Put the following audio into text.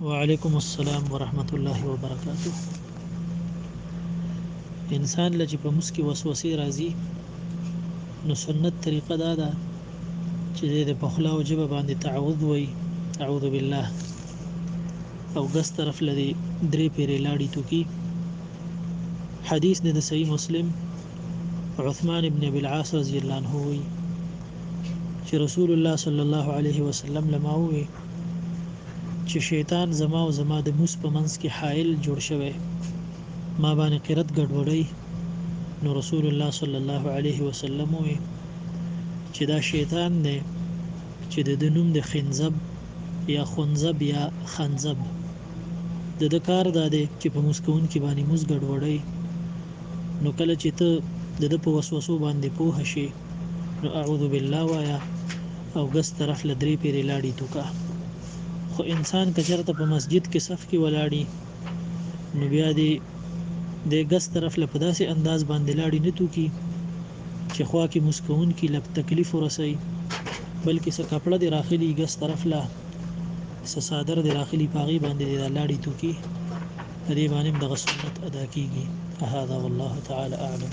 وعلیکم السلام ورحمت الله وبرکاته انسان لږ په مسکی وسوسه راځي نو سنت طریقه دا ده چې د پخلا او جبه باندې تعوذ وای اعوذ بالله او ګس طرف لري درې پیرې لاړې توکي حدیث د صحیح مسلم عثمان ابن ابي العاص رضی الله عنه وی چې رسول الله صلی الله علیه وسلم لماوي چې شیطان زما او زما د موس په منځ کې حائل جوړ شوی ما باندې قرت ګډوډي نو رسول الله صلی الله علیه وسلم وی چې دا شیطان دی چې د نوم د خنزب یا خنزب یا خنزب د د کار دا دی چې په مسکون کې باندې موس ګډوډي نو کله چې ته د د په وسوسو باندې پوه شي نو اعوذ بالله وایا او ګس طرف له درې پیرې لاړی توکا خو انسان کچرته په مسجد کې صف کې ولاړی نو بیا دی د ګس طرف له پداسې انداز باندې لاړی نه توکي چې خوا کې مسکون کې لک تکلیف ورسي بلکې څه کپړه دی راخلی ګس طرف له څه صادر دی راخلی پاغي باندې دی لاړی توکي په دې باندې د غسنت ادا کیږي هذا والله تعالی اعلم